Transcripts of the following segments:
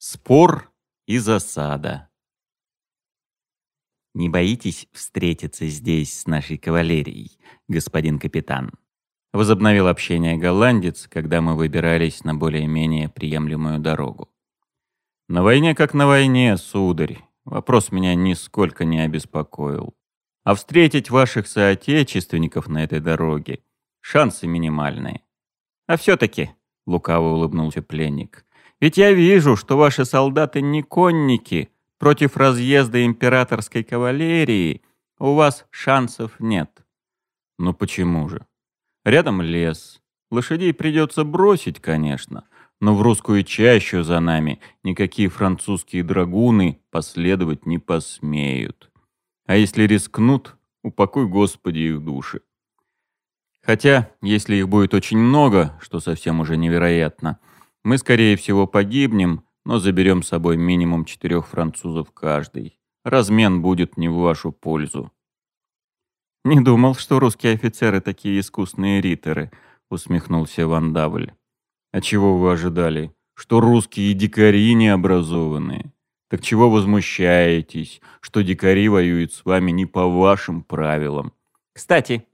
Спор и засада. Не боитесь встретиться здесь с нашей кавалерией, господин капитан? Возобновил общение голландец, когда мы выбирались на более-менее приемлемую дорогу. На войне как на войне, сударь. Вопрос меня нисколько не обеспокоил. А встретить ваших соотечественников на этой дороге шансы минимальные. А все-таки, лукаво улыбнулся пленник, ведь я вижу, что ваши солдаты не конники. Против разъезда императорской кавалерии у вас шансов нет. Ну почему же? Рядом лес. Лошадей придется бросить, конечно, но в русскую чащу за нами никакие французские драгуны последовать не посмеют. А если рискнут, упокой Господи их души. Хотя, если их будет очень много, что совсем уже невероятно, мы, скорее всего, погибнем, но заберем с собой минимум четырех французов каждый. Размен будет не в вашу пользу. «Не думал, что русские офицеры такие искусные риторы», — усмехнулся Ван Давль. «А чего вы ожидали? Что русские дикари необразованные? Так чего возмущаетесь, что дикари воюют с вами не по вашим правилам? Кстати,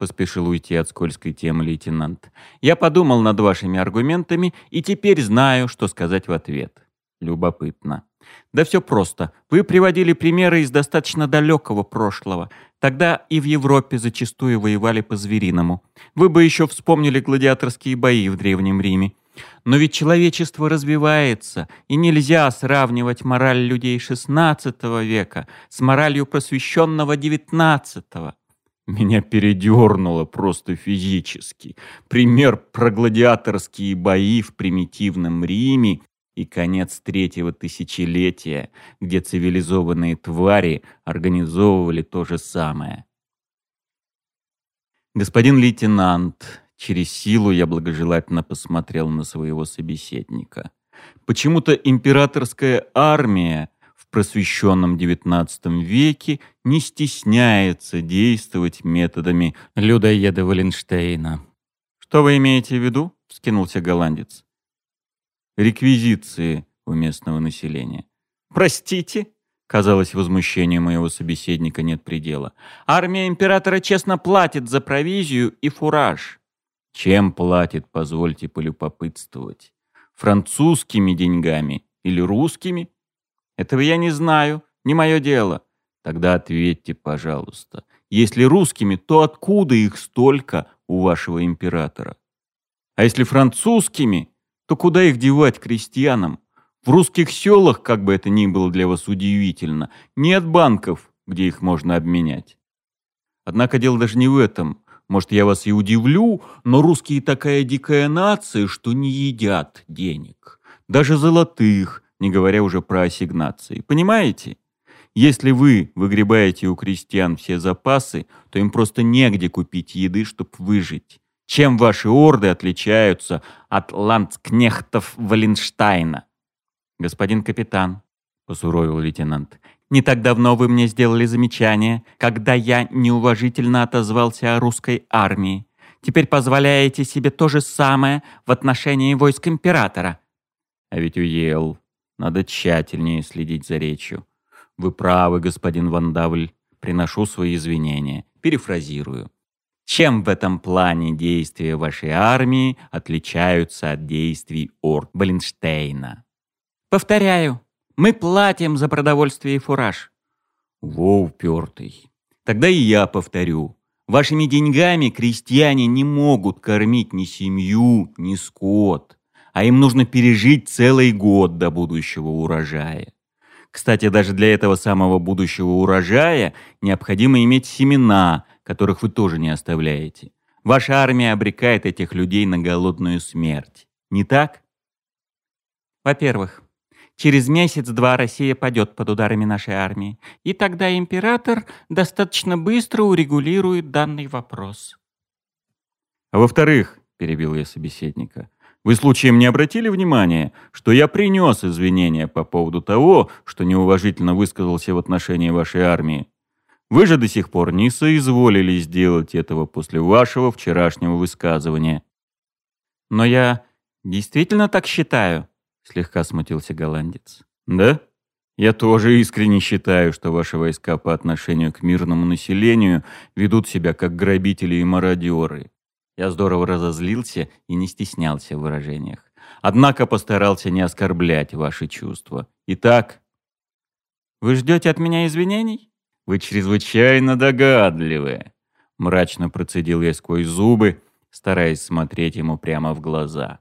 поспешил уйти от скользкой темы лейтенант. «Я подумал над вашими аргументами и теперь знаю, что сказать в ответ. Любопытно. Да все просто. Вы приводили примеры из достаточно далекого прошлого. Тогда и в Европе зачастую воевали по-звериному. Вы бы еще вспомнили гладиаторские бои в Древнем Риме. Но ведь человечество развивается, и нельзя сравнивать мораль людей XVI века с моралью просвещенного XIX. Меня передернуло просто физически. Пример про гладиаторские бои в примитивном Риме и конец третьего тысячелетия, где цивилизованные твари организовывали то же самое. Господин лейтенант, через силу я благожелательно посмотрел на своего собеседника. Почему-то императорская армия просвещенном XIX веке не стесняется действовать методами людоеда Валенштейна. «Что вы имеете в виду?» — вскинулся голландец. «Реквизиции у местного населения». «Простите?» — казалось, возмущению моего собеседника нет предела. «Армия императора честно платит за провизию и фураж». «Чем платит, позвольте полюбопытствовать? Французскими деньгами или русскими?» Этого я не знаю, не мое дело. Тогда ответьте, пожалуйста. Если русскими, то откуда их столько у вашего императора? А если французскими, то куда их девать крестьянам? В русских селах, как бы это ни было для вас удивительно, нет банков, где их можно обменять. Однако дело даже не в этом. Может, я вас и удивлю, но русские такая дикая нация, что не едят денег. Даже золотых, не говоря уже про ассигнации. Понимаете? Если вы выгребаете у крестьян все запасы, то им просто негде купить еды, чтобы выжить. Чем ваши орды отличаются от ландскнехтов Валенштайна? Господин капитан, посуровил лейтенант, не так давно вы мне сделали замечание, когда я неуважительно отозвался о русской армии. Теперь позволяете себе то же самое в отношении войск императора. А ведь уел, надо тщательнее следить за речью. Вы правы, господин Вандавль. Приношу свои извинения. Перефразирую. Чем в этом плане действия вашей армии отличаются от действий орд Баленштейна? Повторяю, мы платим за продовольствие и фураж. Во упертый. Тогда и я повторю. Вашими деньгами крестьяне не могут кормить ни семью, ни скот а им нужно пережить целый год до будущего урожая. Кстати, даже для этого самого будущего урожая необходимо иметь семена, которых вы тоже не оставляете. Ваша армия обрекает этих людей на голодную смерть. Не так? Во-первых, через месяц-два Россия падет под ударами нашей армии, и тогда император достаточно быстро урегулирует данный вопрос. А во-вторых, перебил я собеседника, вы случаем не обратили внимания, что я принес извинения по поводу того, что неуважительно высказался в отношении вашей армии? Вы же до сих пор не соизволили сделать этого после вашего вчерашнего высказывания. Но я действительно так считаю. слегка смутился голландец. «Да? Я тоже искренне считаю, что ваши войска по отношению к мирному населению ведут себя как грабители и мародеры». Я здорово разозлился и не стеснялся в выражениях. Однако постарался не оскорблять ваши чувства. Итак, вы ждете от меня извинений? Вы чрезвычайно догадливы. Мрачно процедил я сквозь зубы, стараясь смотреть ему прямо в глаза.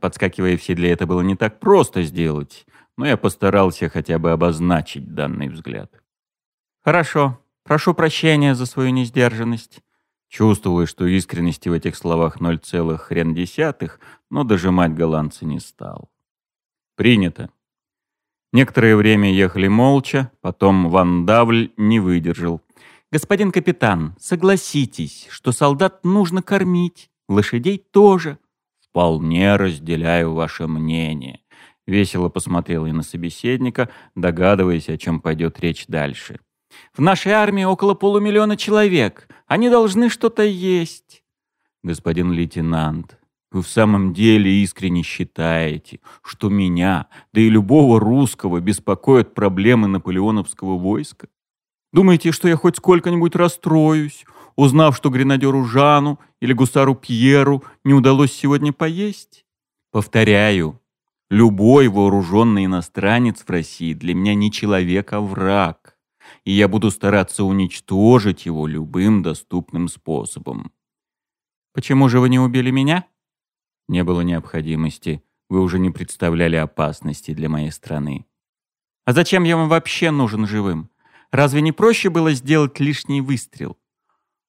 Подскакивая в седле, это было не так просто сделать, но я постарался хотя бы обозначить данный взгляд. «Хорошо. Прошу прощения за свою несдержанность». Чувствовалось, что искренности в этих словах ноль целых хрен десятых, но дожимать голландца не стал. «Принято». Некоторое время ехали молча, потом Ван Давль не выдержал. «Господин капитан, согласитесь, что солдат нужно кормить, лошадей тоже». «Вполне разделяю ваше мнение», — весело посмотрел я на собеседника, догадываясь, о чем пойдет речь дальше. «В нашей армии около полумиллиона человек. Они должны что-то есть». «Господин лейтенант, вы в самом деле искренне считаете, что меня, да и любого русского, беспокоят проблемы наполеоновского войска? Думаете, что я хоть сколько-нибудь расстроюсь, узнав, что гренадеру Жану или гусару Пьеру не удалось сегодня поесть? Повторяю, любой вооруженный иностранец в России для меня не человек, а враг, и я буду стараться уничтожить его любым доступным способом. Почему же вы не убили меня? Не было необходимости. Вы уже не представляли опасности для моей страны. А зачем я вам вообще нужен живым? Разве не проще было сделать лишний выстрел?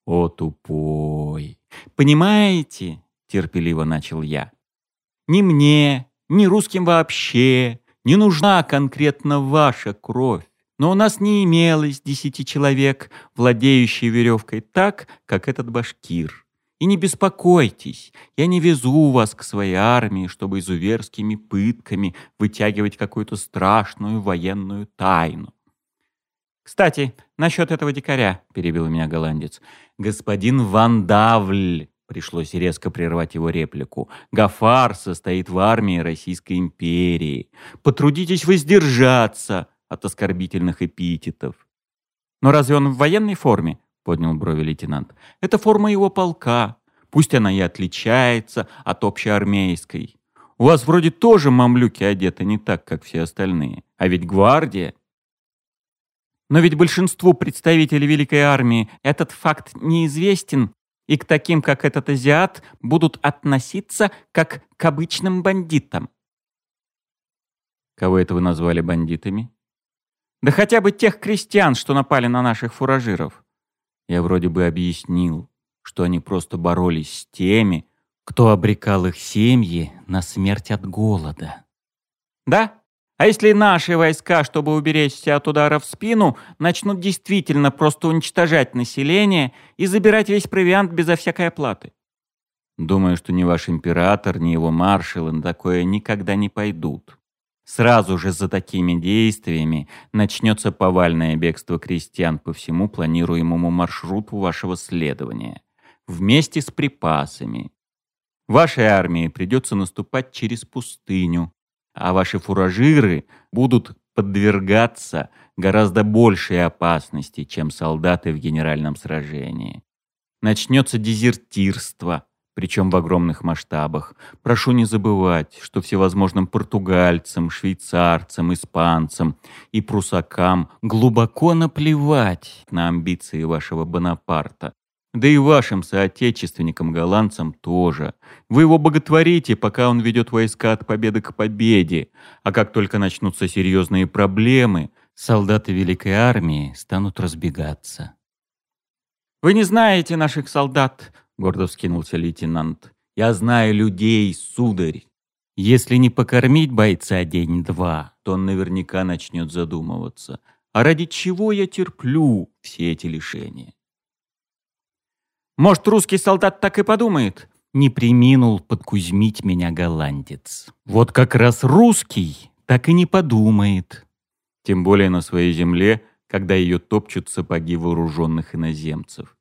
О, тупой! Понимаете, терпеливо начал я. Ни мне, ни русским вообще не нужна конкретно ваша кровь. Но у нас не имелось десяти человек, владеющих веревкой так, как этот башкир. И не беспокойтесь, я не везу вас к своей армии, чтобы изуверскими пытками вытягивать какую-то страшную военную тайну. «Кстати, насчет этого дикаря», — перебил меня голландец. «Господин Ван Давль», — пришлось резко прервать его реплику, «Гафар состоит в армии Российской империи. Потрудитесь воздержаться от оскорбительных эпитетов». «Но разве он в военной форме?» — поднял брови лейтенант. «Это форма его полка. Пусть она и отличается от общеармейской. У вас вроде тоже мамлюки одеты не так, как все остальные. А ведь гвардия но ведь большинству представителей Великой Армии этот факт неизвестен, и к таким, как этот азиат, будут относиться как к обычным бандитам. Кого это вы назвали бандитами? Да хотя бы тех крестьян, что напали на наших фуражиров. Я вроде бы объяснил, что они просто боролись с теми, кто обрекал их семьи на смерть от голода. Да, а если наши войска, чтобы уберечься от удара в спину, начнут действительно просто уничтожать население и забирать весь провиант безо всякой оплаты? Думаю, что ни ваш император, ни его маршалы на такое никогда не пойдут. Сразу же за такими действиями начнется повальное бегство крестьян по всему планируемому маршруту вашего следования. Вместе с припасами. Вашей армии придется наступать через пустыню, а ваши фуражиры будут подвергаться гораздо большей опасности, чем солдаты в генеральном сражении. Начнется дезертирство, причем в огромных масштабах. Прошу не забывать, что всевозможным португальцам, швейцарцам, испанцам и прусакам глубоко наплевать на амбиции вашего Бонапарта. Да и вашим соотечественникам-голландцам тоже. Вы его боготворите, пока он ведет войска от победы к победе. А как только начнутся серьезные проблемы, солдаты Великой Армии станут разбегаться. «Вы не знаете наших солдат», — гордо вскинулся лейтенант. «Я знаю людей, сударь. Если не покормить бойца день-два, то он наверняка начнет задумываться. А ради чего я терплю все эти лишения? Может, русский солдат так и подумает? Не приминул подкузмить меня голландец. Вот как раз русский так и не подумает. Тем более на своей земле, когда ее топчут сапоги вооруженных иноземцев.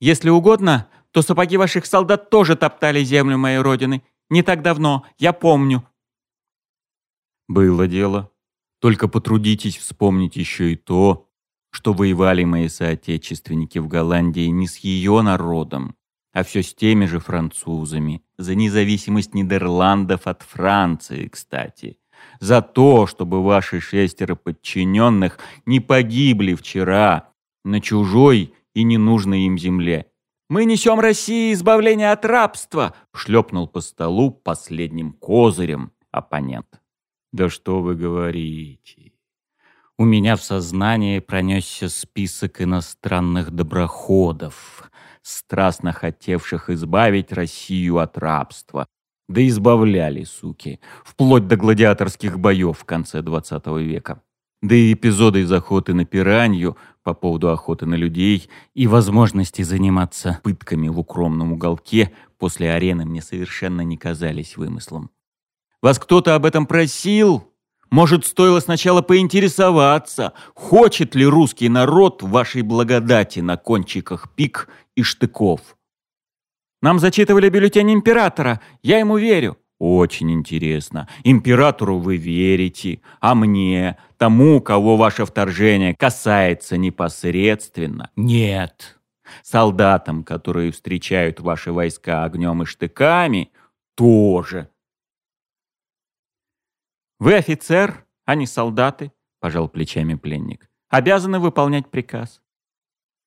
Если угодно, то сапоги ваших солдат тоже топтали землю моей родины. Не так давно, я помню. Было дело. Только потрудитесь вспомнить еще и то, что воевали мои соотечественники в Голландии не с ее народом, а все с теми же французами, за независимость Нидерландов от Франции, кстати, за то, чтобы ваши шестеро подчиненных не погибли вчера на чужой и ненужной им земле. «Мы несем России избавление от рабства!» — шлепнул по столу последним козырем оппонент. «Да что вы говорите!» У меня в сознании пронесся список иностранных доброходов, страстно хотевших избавить Россию от рабства. Да избавляли, суки, вплоть до гладиаторских боев в конце 20 века. Да и эпизоды из охоты на пиранью по поводу охоты на людей и возможности заниматься пытками в укромном уголке после арены мне совершенно не казались вымыслом. Вас кто-то об этом просил? Может, стоило сначала поинтересоваться, хочет ли русский народ вашей благодати на кончиках пик и штыков? Нам зачитывали бюллетень императора, я ему верю. Очень интересно. Императору вы верите, а мне, тому, кого ваше вторжение касается непосредственно, нет. Солдатам, которые встречают ваши войска огнем и штыками, тоже. Вы офицер, а не солдаты, пожал плечами пленник. Обязаны выполнять приказ.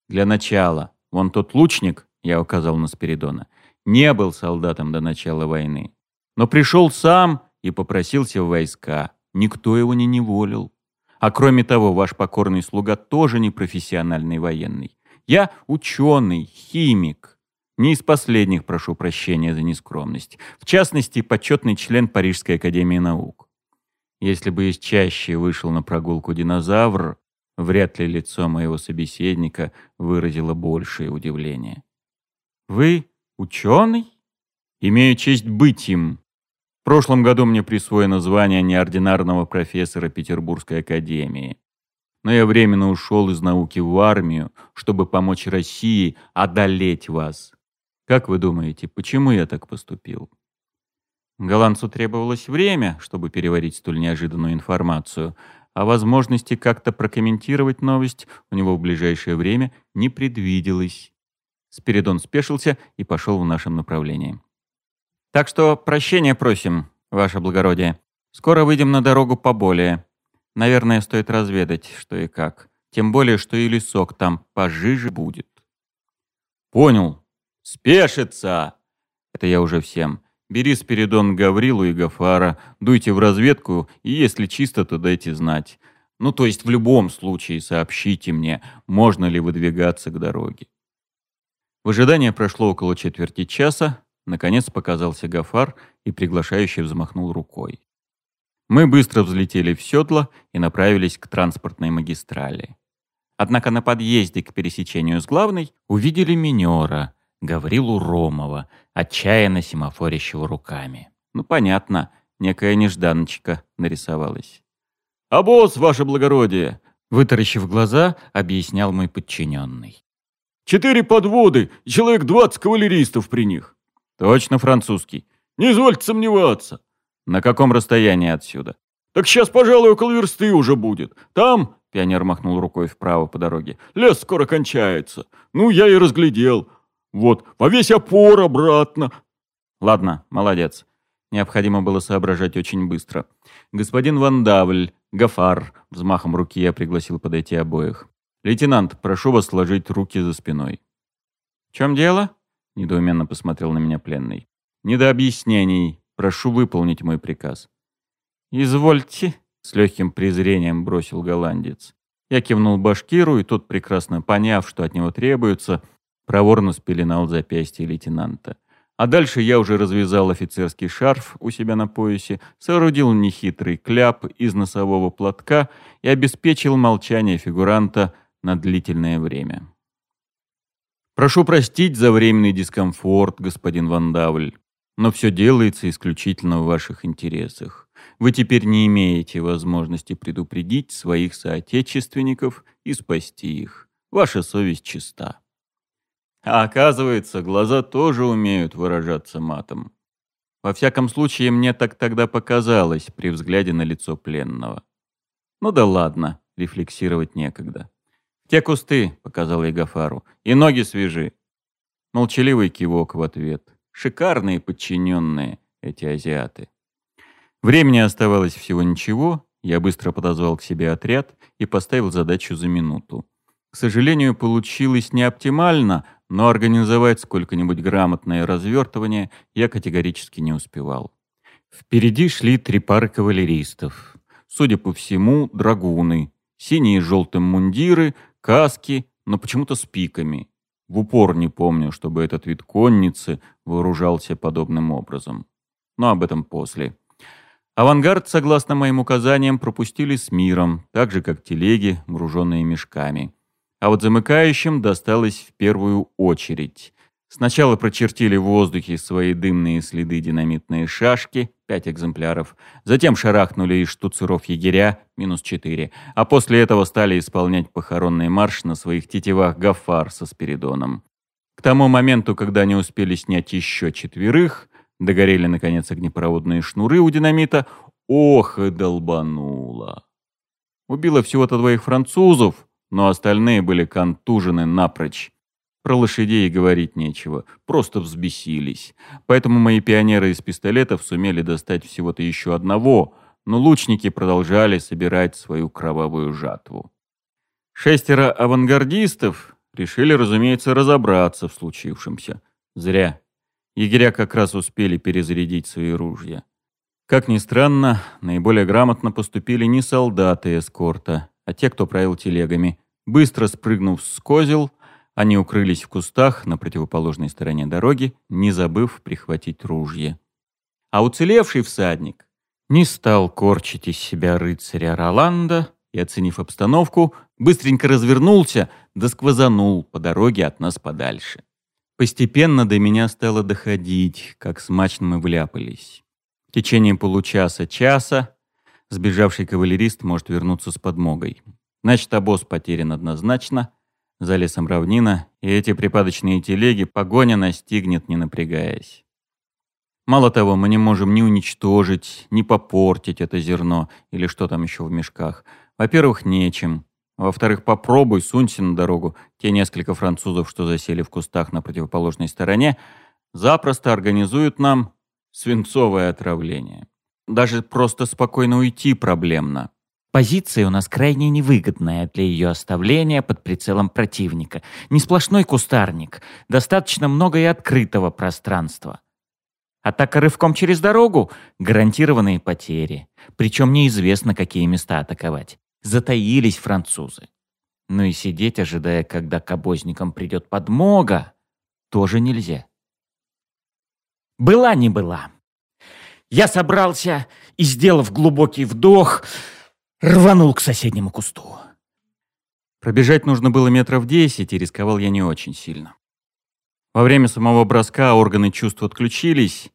Для начала, вон тот лучник, я указал на Спиридона, не был солдатом до начала войны но пришел сам и попросился в войска. Никто его не неволил. А кроме того, ваш покорный слуга тоже не профессиональный военный. Я ученый, химик. Не из последних прошу прощения за нескромность. В частности, почетный член Парижской академии наук. Если бы из чаще вышел на прогулку динозавр, вряд ли лицо моего собеседника выразило большее удивление. «Вы ученый?» «Имею честь быть им», прошлом году мне присвоено звание неординарного профессора Петербургской академии. Но я временно ушел из науки в армию, чтобы помочь России одолеть вас. Как вы думаете, почему я так поступил? Голландцу требовалось время, чтобы переварить столь неожиданную информацию, а возможности как-то прокомментировать новость у него в ближайшее время не предвиделось. Спиридон спешился и пошел в нашем направлении. Так что прощения просим, ваше благородие. Скоро выйдем на дорогу поболее. Наверное, стоит разведать, что и как. Тем более, что и лесок там пожиже будет. Понял. Спешится! Это я уже всем. Бери Спиридон Гаврилу и Гафара, дуйте в разведку, и если чисто, то дайте знать. Ну, то есть в любом случае сообщите мне, можно ли выдвигаться к дороге. В ожидании прошло около четверти часа, Наконец показался Гафар и приглашающе взмахнул рукой. Мы быстро взлетели в седло и направились к транспортной магистрали. Однако на подъезде к пересечению с главной увидели минера, Гаврилу Ромова, отчаянно семафорящего руками. Ну, понятно, некая нежданочка нарисовалась. «А босс, ваше благородие!» Вытаращив глаза, объяснял мой подчиненный. «Четыре подводы, человек двадцать кавалеристов при них. Точно французский. Не извольте сомневаться. На каком расстоянии отсюда? Так сейчас, пожалуй, около версты уже будет. Там, пионер махнул рукой вправо по дороге, лес скоро кончается. Ну, я и разглядел. Вот, во весь опор обратно. Ладно, молодец. Необходимо было соображать очень быстро. Господин Вандавль, Гафар, взмахом руки я пригласил подойти обоих. «Лейтенант, прошу вас сложить руки за спиной». «В чем дело?» Недоуменно посмотрел на меня пленный. «Не до объяснений. Прошу выполнить мой приказ». «Извольте», — с легким презрением бросил голландец. Я кивнул башкиру, и тот, прекрасно поняв, что от него требуется, проворно спеленал запястье лейтенанта. А дальше я уже развязал офицерский шарф у себя на поясе, соорудил нехитрый кляп из носового платка и обеспечил молчание фигуранта на длительное время. Прошу простить за временный дискомфорт, господин Вандавль, но все делается исключительно в ваших интересах. Вы теперь не имеете возможности предупредить своих соотечественников и спасти их. Ваша совесть чиста. А оказывается, глаза тоже умеют выражаться матом. Во всяком случае, мне так тогда показалось при взгляде на лицо пленного. Ну да ладно, рефлексировать некогда. «Те кусты», — показал я Гафару, — «и ноги свежи». Молчаливый кивок в ответ. Шикарные подчиненные эти азиаты. Времени оставалось всего ничего, я быстро подозвал к себе отряд и поставил задачу за минуту. К сожалению, получилось не оптимально, но организовать сколько-нибудь грамотное развертывание я категорически не успевал. Впереди шли три пары кавалеристов. Судя по всему, драгуны. Синие с желтым мундиры, каски, но почему-то с пиками. В упор не помню, чтобы этот вид конницы вооружался подобным образом. Но об этом после. Авангард, согласно моим указаниям, пропустили с миром, так же, как телеги, груженные мешками. А вот замыкающим досталось в первую очередь. Сначала прочертили в воздухе свои дымные следы динамитные шашки, пять экземпляров, затем шарахнули из штуцеров егеря, минус четыре, а после этого стали исполнять похоронный марш на своих тетивах Гафар со Спиридоном. К тому моменту, когда они успели снять еще четверых, догорели, наконец, огнепроводные шнуры у динамита, ох и долбануло. Убило всего-то двоих французов, но остальные были контужены напрочь. Про лошадей говорить нечего, просто взбесились. Поэтому мои пионеры из пистолетов сумели достать всего-то еще одного, но лучники продолжали собирать свою кровавую жатву. Шестеро авангардистов решили, разумеется, разобраться в случившемся. Зря. Егеря как раз успели перезарядить свои ружья. Как ни странно, наиболее грамотно поступили не солдаты эскорта, а те, кто правил телегами. Быстро спрыгнув с козел, они укрылись в кустах на противоположной стороне дороги, не забыв прихватить ружье. А уцелевший всадник не стал корчить из себя рыцаря Роланда и, оценив обстановку, быстренько развернулся да сквозанул по дороге от нас подальше. Постепенно до меня стало доходить, как смачно мы вляпались. В течение получаса-часа сбежавший кавалерист может вернуться с подмогой. Значит, обоз потерян однозначно — за лесом равнина, и эти припадочные телеги погоня настигнет, не напрягаясь. Мало того, мы не можем ни уничтожить, ни попортить это зерно или что там еще в мешках. Во-первых, нечем. Во-вторых, попробуй, сунься на дорогу. Те несколько французов, что засели в кустах на противоположной стороне, запросто организуют нам свинцовое отравление. Даже просто спокойно уйти проблемно. Позиция у нас крайне невыгодная для ее оставления под прицелом противника. Не сплошной кустарник, достаточно много и открытого пространства. Атака рывком через дорогу — гарантированные потери. Причем неизвестно, какие места атаковать. Затаились французы. Ну и сидеть, ожидая, когда к обозникам придет подмога, тоже нельзя. Была не была. Я собрался и, сделав глубокий вдох, рванул к соседнему кусту. Пробежать нужно было метров десять, и рисковал я не очень сильно. Во время самого броска органы чувств отключились.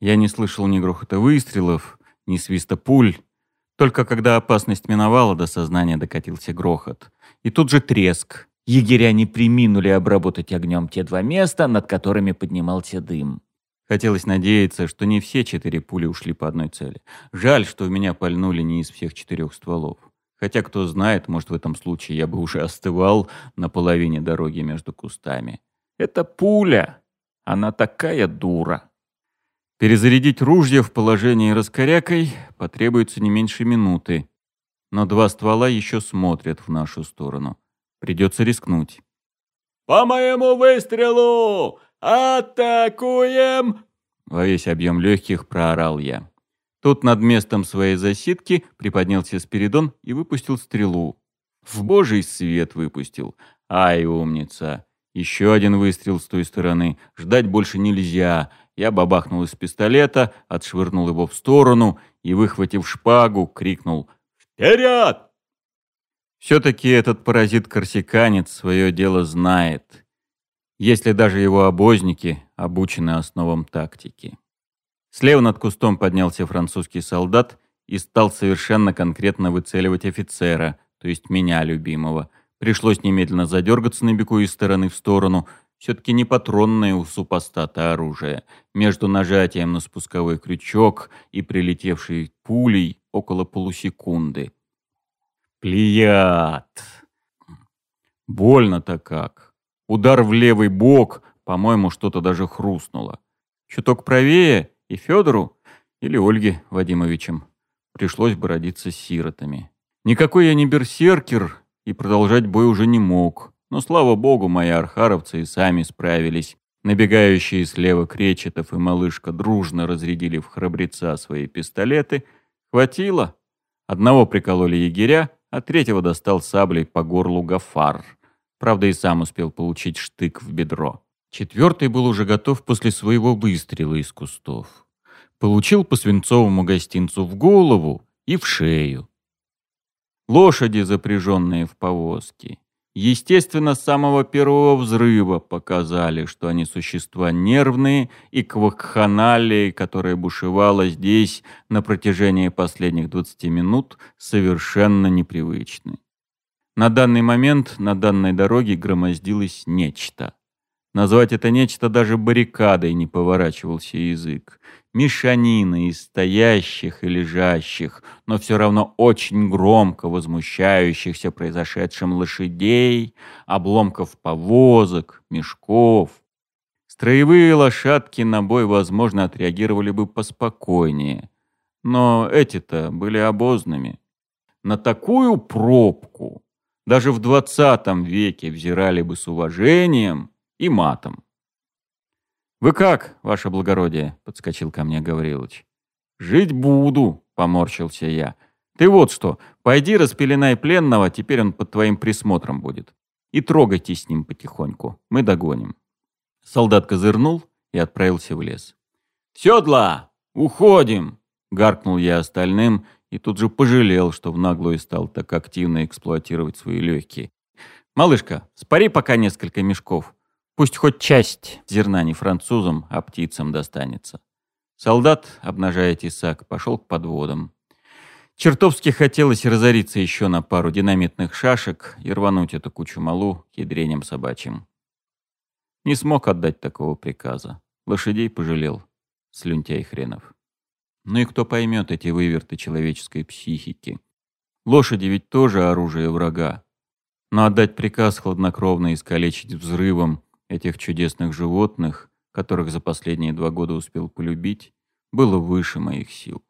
Я не слышал ни грохота выстрелов, ни свиста пуль. Только когда опасность миновала, до сознания докатился грохот. И тут же треск. Егеря не приминули обработать огнем те два места, над которыми поднимался дым. Хотелось надеяться, что не все четыре пули ушли по одной цели. Жаль, что в меня пальнули не из всех четырех стволов. Хотя, кто знает, может, в этом случае я бы уже остывал на половине дороги между кустами. Это пуля! Она такая дура! Перезарядить ружье в положении раскорякой потребуется не меньше минуты. Но два ствола еще смотрят в нашу сторону. Придется рискнуть. «По моему выстрелу! «Атакуем!» Во весь объем легких проорал я. Тут над местом своей засидки приподнялся Спиридон и выпустил стрелу. В божий свет выпустил. Ай, умница. Еще один выстрел с той стороны. Ждать больше нельзя. Я бабахнул из пистолета, отшвырнул его в сторону и, выхватив шпагу, крикнул «Вперед!». Все-таки этот паразит-корсиканец свое дело знает если даже его обозники обучены основам тактики. Слева над кустом поднялся французский солдат и стал совершенно конкретно выцеливать офицера, то есть меня, любимого. Пришлось немедленно задергаться на беку из стороны в сторону. Все-таки не патронное у супостата оружие. Между нажатием на спусковой крючок и прилетевшей пулей около полусекунды. Плеяд! Больно-то как. Удар в левый бок, по-моему, что-то даже хрустнуло. Чуток правее и Федору, или Ольге Вадимовичем, пришлось бы родиться сиротами. Никакой я не берсеркер и продолжать бой уже не мог. Но, слава богу, мои архаровцы и сами справились. Набегающие слева Кречетов и Малышка дружно разрядили в храбреца свои пистолеты. Хватило. Одного прикололи егеря, а третьего достал саблей по горлу Гафар. Правда, и сам успел получить штык в бедро. Четвертый был уже готов после своего выстрела из кустов. Получил по свинцовому гостинцу в голову и в шею. Лошади, запряженные в повозки, естественно, с самого первого взрыва показали, что они существа нервные, и к вакханалии, которая бушевала здесь на протяжении последних 20 минут, совершенно непривычны. На данный момент на данной дороге громоздилось нечто. Назвать это нечто даже баррикадой не поворачивался язык. Мешанина из стоящих и лежащих, но все равно очень громко возмущающихся произошедшим лошадей, обломков повозок, мешков. Строевые лошадки на бой, возможно, отреагировали бы поспокойнее. Но эти-то были обозными. На такую пробку даже в двадцатом веке взирали бы с уважением и матом. «Вы как, ваше благородие?» — подскочил ко мне Гаврилович. «Жить буду», — поморщился я. «Ты вот что, пойди распеленай пленного, теперь он под твоим присмотром будет. И трогайте с ним потихоньку, мы догоним». Солдат козырнул и отправился в лес. «Седла! Уходим!» — гаркнул я остальным и тут же пожалел, что в наглую стал так активно эксплуатировать свои легкие. «Малышка, спари пока несколько мешков. Пусть хоть часть зерна не французам, а птицам достанется. Солдат, обнажая тесак, пошел к подводам. Чертовски хотелось разориться еще на пару динамитных шашек и рвануть эту кучу малу ядрением собачьим. Не смог отдать такого приказа. Лошадей пожалел. Слюнтяй хренов. Ну и кто поймет эти выверты человеческой психики? Лошади ведь тоже оружие врага. Но отдать приказ хладнокровно искалечить взрывом этих чудесных животных, которых за последние два года успел полюбить, было выше моих сил.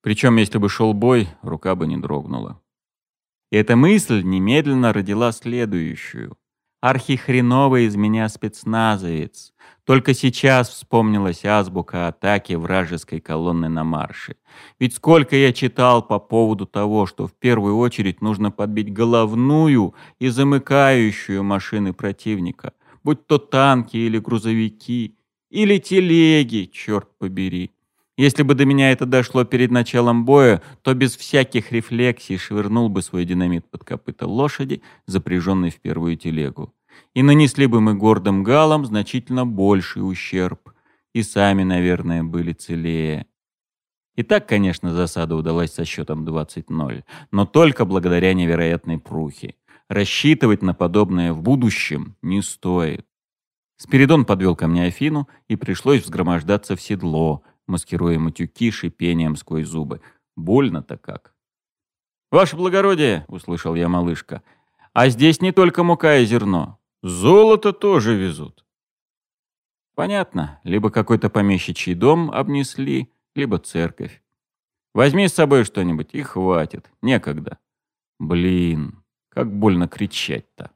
Причем, если бы шел бой, рука бы не дрогнула. И эта мысль немедленно родила следующую. Архихреновый из меня спецназовец. Только сейчас вспомнилась азбука атаки вражеской колонны на марше. Ведь сколько я читал по поводу того, что в первую очередь нужно подбить головную и замыкающую машины противника будь то танки или грузовики, или телеги, черт побери. Если бы до меня это дошло перед началом боя, то без всяких рефлексий швырнул бы свой динамит под копыта лошади, запряженной в первую телегу. И нанесли бы мы гордым галам значительно больший ущерб. И сами, наверное, были целее. И так, конечно, засада удалась со счетом 20-0, но только благодаря невероятной прухе. Рассчитывать на подобное в будущем не стоит. Спиридон подвел ко мне Афину, и пришлось взгромождаться в седло, маскируя матюки шипением сквозь зубы. Больно-то как. «Ваше благородие!» — услышал я малышка. «А здесь не только мука и зерно. Золото тоже везут». Понятно. Либо какой-то помещичий дом обнесли, либо церковь. Возьми с собой что-нибудь, и хватит. Некогда. Блин. Как больно кричать-то.